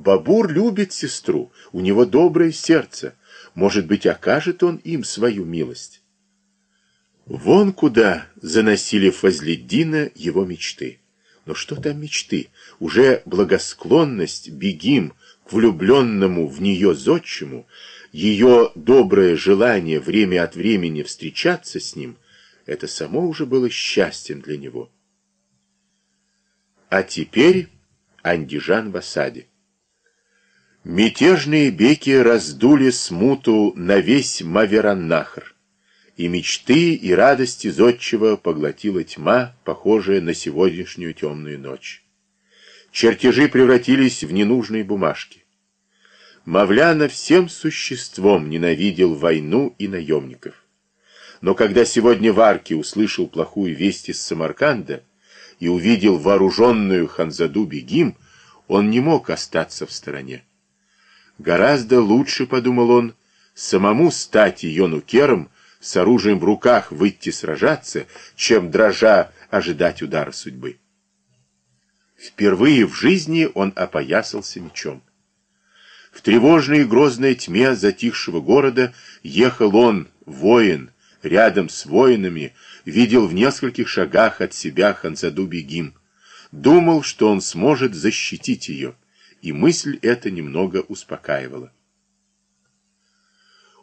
Бабур любит сестру, у него доброе сердце. Может быть, окажет он им свою милость. Вон куда заносили Фазледдина его мечты. Но что там мечты? Уже благосклонность бегим к влюбленному в нее зодчему, ее доброе желание время от времени встречаться с ним, это само уже было счастьем для него. А теперь Андижан в осаде. Мятежные беки раздули смуту на весь Мавераннахр, и мечты и радости зодчего поглотила тьма, похожая на сегодняшнюю темную ночь. Чертежи превратились в ненужные бумажки. Мавляна всем существом ненавидел войну и наемников. Но когда сегодня Варки услышал плохую весть из Самарканда и увидел вооруженную Ханзаду Бегим, он не мог остаться в стороне. Гораздо лучше, подумал он, самому стать ее нукером, с оружием в руках выйти сражаться, чем, дрожа, ожидать удара судьбы. Впервые в жизни он опоясался мечом. В тревожной и грозной тьме затихшего города ехал он, воин, рядом с воинами, видел в нескольких шагах от себя Ханзаду Бегим. Думал, что он сможет защитить ее, и мысль эта немного успокаивала.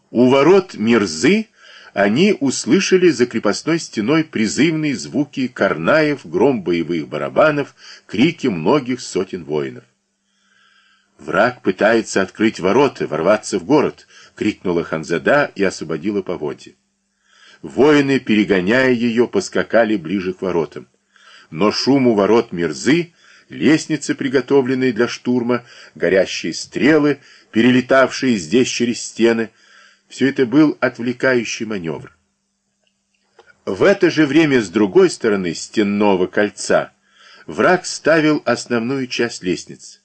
У ворот Мирзы они услышали за крепостной стеной призывные звуки карнаев, гром боевых барабанов, крики многих сотен воинов. «Враг пытается открыть ворота, ворваться в город!» — крикнула Ханзада и освободила поводья. Воины, перегоняя ее, поскакали ближе к воротам. Но шум у ворот Мирзы, лестницы, приготовленные для штурма, горящие стрелы, перелетавшие здесь через стены — все это был отвлекающий маневр. В это же время с другой стороны стенного кольца враг ставил основную часть лестниц,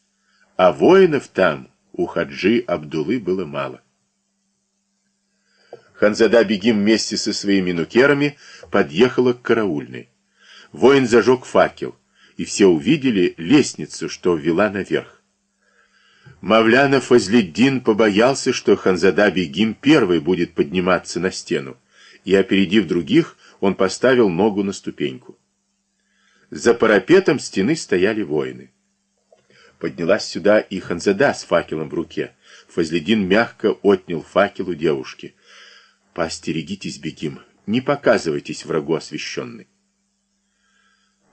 а воинов там у Хаджи Абдулы было мало. Ханзада Бегим вместе со своими нукерами подъехала к караульной. Воин зажег факел, и все увидели лестницу, что вела наверх. Мавляна Фазледдин побоялся, что Ханзада Бегим первый будет подниматься на стену, и, опередив других, он поставил ногу на ступеньку. За парапетом стены стояли воины. Поднялась сюда и Ханзада с факелом в руке. Фазледдин мягко отнял факел у девушки. «Поостерегитесь, Бегим, не показывайтесь врагу освященный».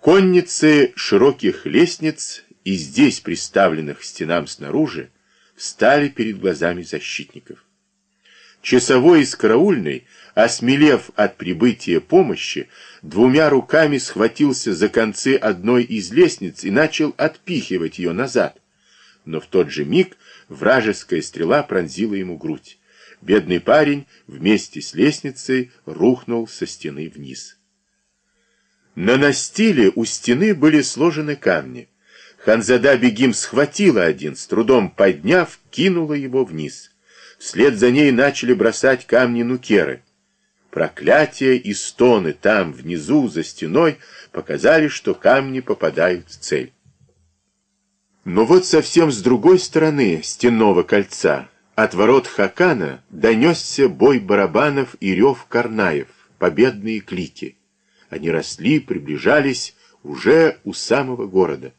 Конницы широких лестниц и здесь, приставленных стенам снаружи, встали перед глазами защитников. Часовой из караульной, осмелев от прибытия помощи, двумя руками схватился за концы одной из лестниц и начал отпихивать ее назад. Но в тот же миг вражеская стрела пронзила ему грудь. Бедный парень вместе с лестницей рухнул со стены вниз. На настиле у стены были сложены камни. Ханзада Бегим схватила один, с трудом подняв, кинула его вниз. Вслед за ней начали бросать камни нукеры. Проклятия и стоны там, внизу, за стеной, показали, что камни попадают в цель. Но вот совсем с другой стороны стенного кольца, от ворот Хакана, донесся бой барабанов и рев карнаев, победные клики. Они росли, приближались уже у самого города.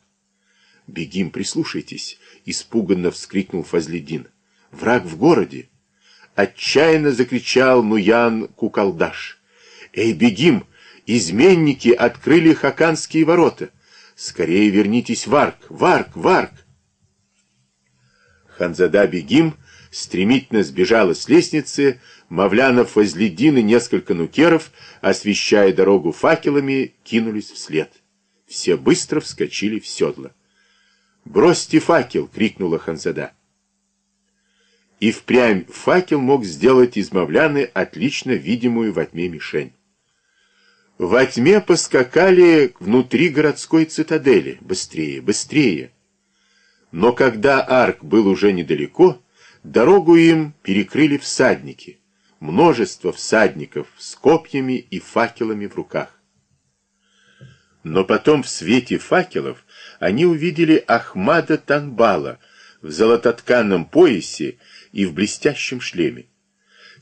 «Бегим, прислушайтесь!» — испуганно вскрикнул Фазледин. «Враг в городе!» Отчаянно закричал Нуян Кукалдаш. «Эй, бегим! Изменники открыли хаканские ворота! Скорее вернитесь в Арк! В Арк! В Арк!» Ханзада Бегим стремительно сбежала с лестницы, Мавлянов, Фазледин и несколько нукеров, освещая дорогу факелами, кинулись вслед. Все быстро вскочили в седло. «Бросьте факел!» — крикнула Ханзада. И впрямь факел мог сделать из Мавляны отлично видимую во тьме мишень. Во тьме поскакали внутри городской цитадели. Быстрее, быстрее. Но когда арк был уже недалеко, дорогу им перекрыли всадники. Множество всадников с копьями и факелами в руках. Но потом в свете факелов они увидели Ахмада Танбала, в золототканном поясе и в блестящем шлеме.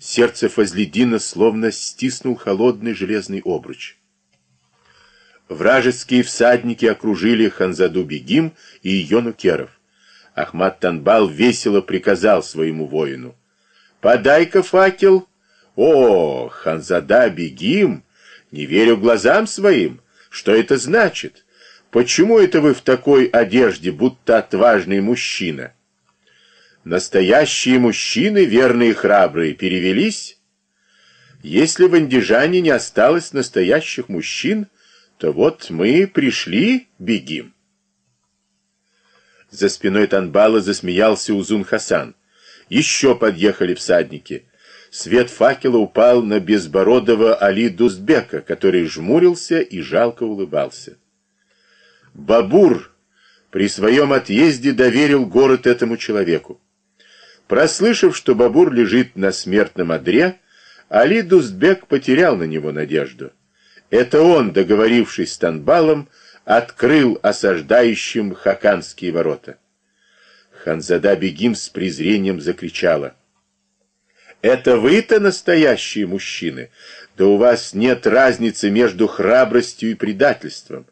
Сердце Фазледина словно стиснул холодный железный обруч. Вражеские всадники окружили Ханзаду Бегим и ее нукеров. Ахмад Танбал весело приказал своему воину. «Подай-ка факел!» «О, Ханзада Бегим! Не верю глазам своим! Что это значит? Почему это вы в такой одежде, будто отважный мужчина?» Настоящие мужчины, верные и храбрые, перевелись? Если в Андижане не осталось настоящих мужчин, то вот мы пришли, бегим. За спиной Танбала засмеялся Узун Хасан. Еще подъехали всадники. Свет факела упал на безбородого Али Дузбека, который жмурился и жалко улыбался. Бабур при своем отъезде доверил город этому человеку. Прослышав, что Бабур лежит на смертном одре, Али Дузбек потерял на него надежду. Это он, договорившись с Танбалом, открыл осаждающим хаканские ворота. Ханзада Бегим с презрением закричала. «Это вы-то настоящие мужчины? Да у вас нет разницы между храбростью и предательством.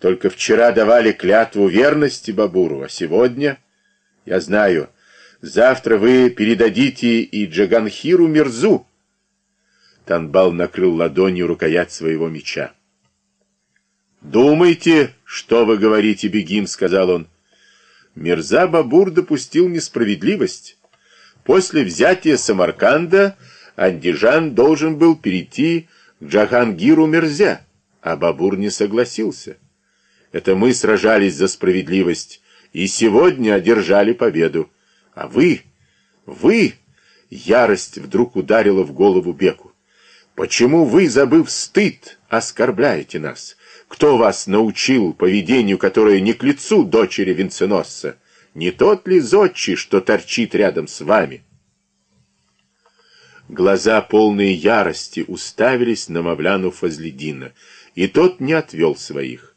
Только вчера давали клятву верности Бабуру, а сегодня...» «Я знаю...» Завтра вы передадите и Джаганхиру Мирзу. Танбал накрыл ладонью рукоять своего меча. «Думайте, что вы говорите, Бегим», — сказал он. Мирза Бабур допустил несправедливость. После взятия Самарканда Андижан должен был перейти к Джахангиру Мирзе, а Бабур не согласился. Это мы сражались за справедливость и сегодня одержали победу. А вы, вы, ярость вдруг ударила в голову Беку. Почему вы, забыв стыд, оскорбляете нас? Кто вас научил поведению, которое не к лицу дочери венценосца? Не тот ли зодчий, что торчит рядом с вами? Глаза, полные ярости, уставились на Мавляну Фазледина, и тот не отвел своих.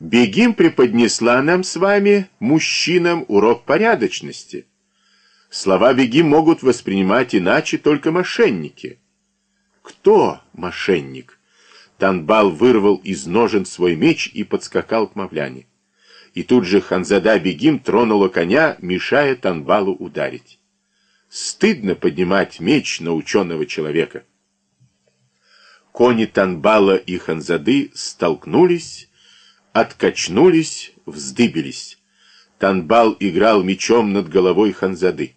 Бегим преподнесла нам с вами, мужчинам, урок порядочности. Слова Бегим могут воспринимать иначе только мошенники. Кто мошенник? Танбал вырвал из ножен свой меч и подскакал к Мавляне. И тут же Ханзада Бегим тронула коня, мешая Танбалу ударить. Стыдно поднимать меч на ученого человека. Кони Танбала и Ханзады столкнулись, откачнулись, вздыбились. Танбал играл мечом над головой Ханзады.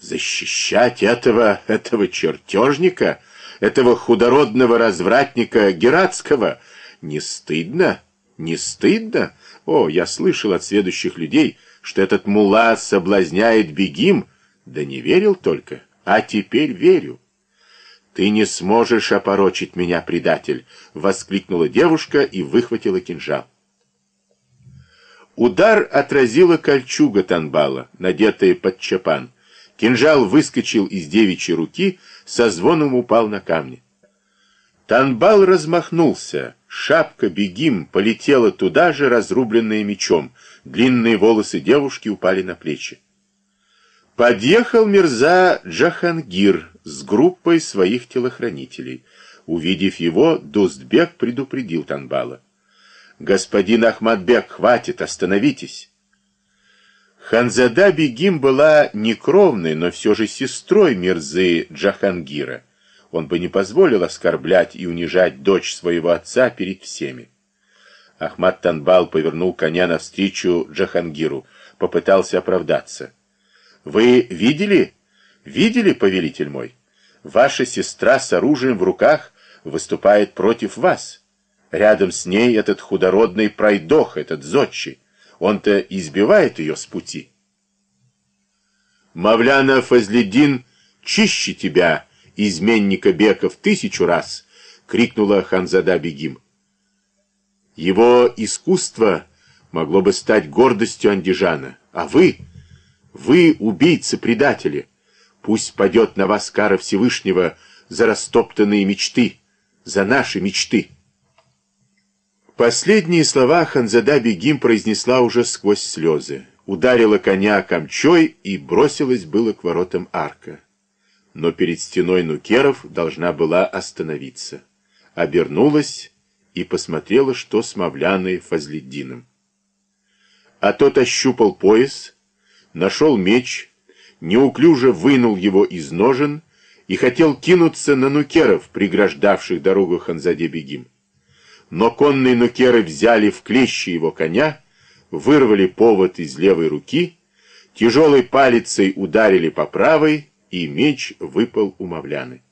Защищать этого, этого чертежника, этого худородного развратника Гератского, не стыдно? Не стыдно? О, я слышал от следующих людей, что этот мула соблазняет бегим, да не верил только, а теперь верю. «Ты не сможешь опорочить меня, предатель!» — воскликнула девушка и выхватила кинжал. Удар отразила кольчуга Танбала, надетая под чапан. Кинжал выскочил из девичьей руки, со звоном упал на камни. Танбал размахнулся, шапка бегим полетела туда же, разрубленная мечом. Длинные волосы девушки упали на плечи. Подъехал Мирза Джахангир с группой своих телохранителей. Увидев его, Дустбек предупредил Танбала. «Господин Ахмадбек, хватит, остановитесь!» Ханзада Бегим была не кровной, но все же сестрой Мирзы Джахангира. Он бы не позволил оскорблять и унижать дочь своего отца перед всеми. Ахмад Танбал повернул коня навстречу Джахангиру, попытался оправдаться. «Вы видели?» Видели, повелитель мой? Ваша сестра с оружием в руках выступает против вас. Рядом с ней этот худородный пройдох, этот зодчий. Он-то избивает ее с пути. Мавляна Фазледин чище тебя, изменника Бека, в тысячу раз, крикнула Ханзада Бегим. Его искусство могло бы стать гордостью Андижана, а вы, вы убийцы-предатели. Пусть падет на вас кара Всевышнего за растоптанные мечты, за наши мечты. Последние слова Ханзада Бегим произнесла уже сквозь слезы. ударила коня камчой и бросилась было к воротам арка. Но перед стеной нукеров должна была остановиться. Обернулась и посмотрела, что с Мавляной Фазледдином. А тот ощупал пояс, нашел меч, неуклюже вынул его из ножен и хотел кинуться на нукеров, преграждавших дорогу Ханзаде-Бегим. Но конные нукеры взяли в клещи его коня, вырвали повод из левой руки, тяжелой палицей ударили по правой, и меч выпал у Мавляны.